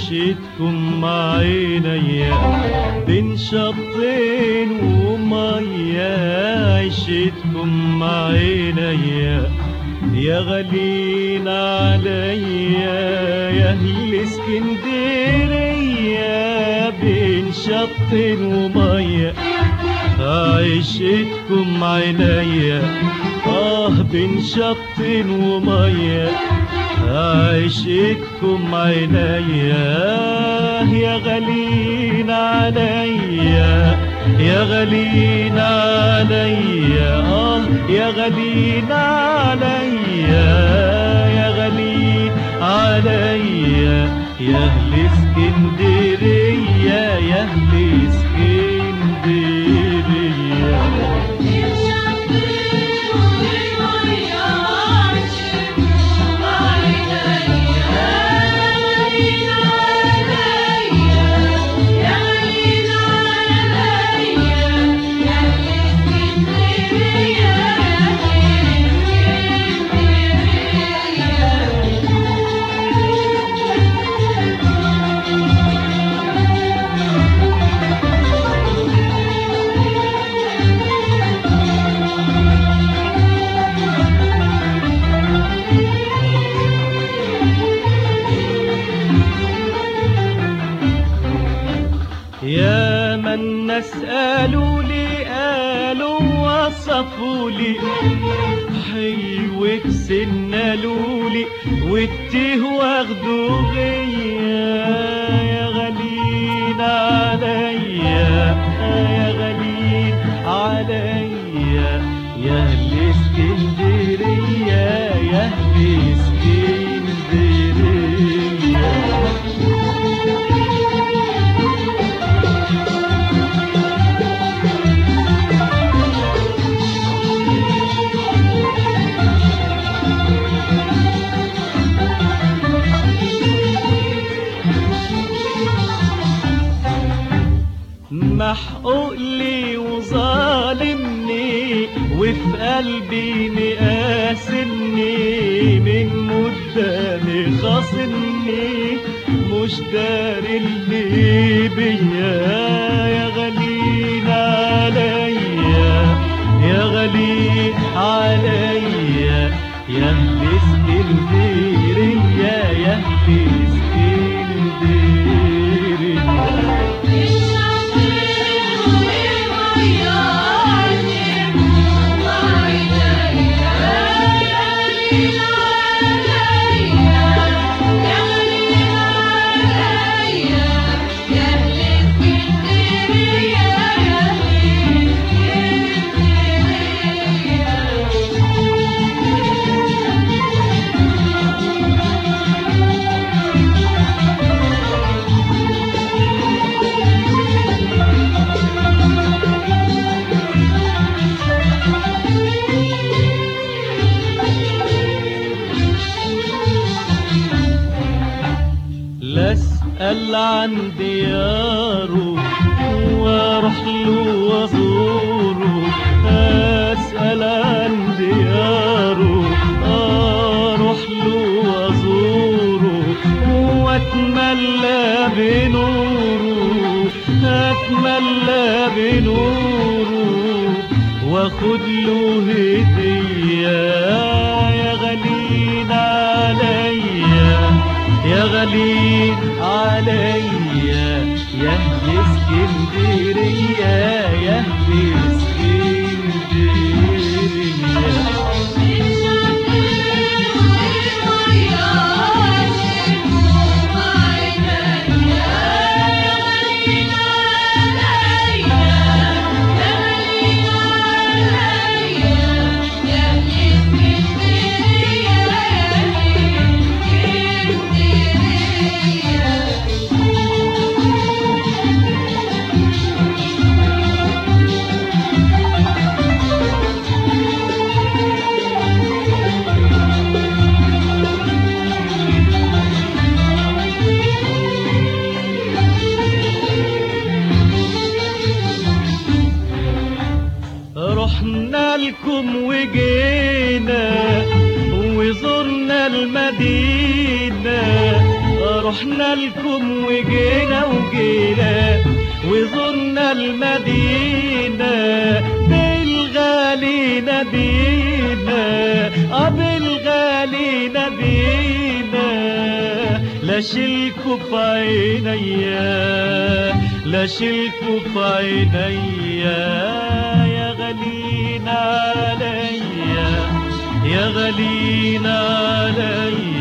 عشتكم مع عينيا بين شطين ومية عشتكم مع عينيا يا غالين عليا يا أهل اسكندرية. بين شطين ومية عيشتكم عينيا آه بين شط ومية عيشتكم عينيا يا غالين عليا يا غالين عليا آه يا غالين عليا يا غالين عليا يا أهل اسكندريه يا أهل قالوا لي قالوا وصفوا لي. حلوك سنالوا لي. والتيه واخدوا غيا يا غالين عليا. محقوق لي وظالمني وفي قلبي مقاسمني من قدامي خاصمني مش داري اللي بيا. يا غالين عليا يا غالين عليا. يا أهل اسكندريه اسال عن دياره وأروح له وازوره أسأل عن دياره أروح له وازوره وأتملى بنوره أتملى بنوره. واخد له هدية يا غالين عليا يا غالي عليا يا أهل اسكندريه يا رحنا لكم وجينا وزرنا المدينة. رحنا لكم وجينا وجينا وزرنا المدينة. بالغالي نبينا. آه بالغالي نبينا. لا شلكوا في عينيا لا شلكوا في عينيا يا. غالين عليا يا غالين عليا.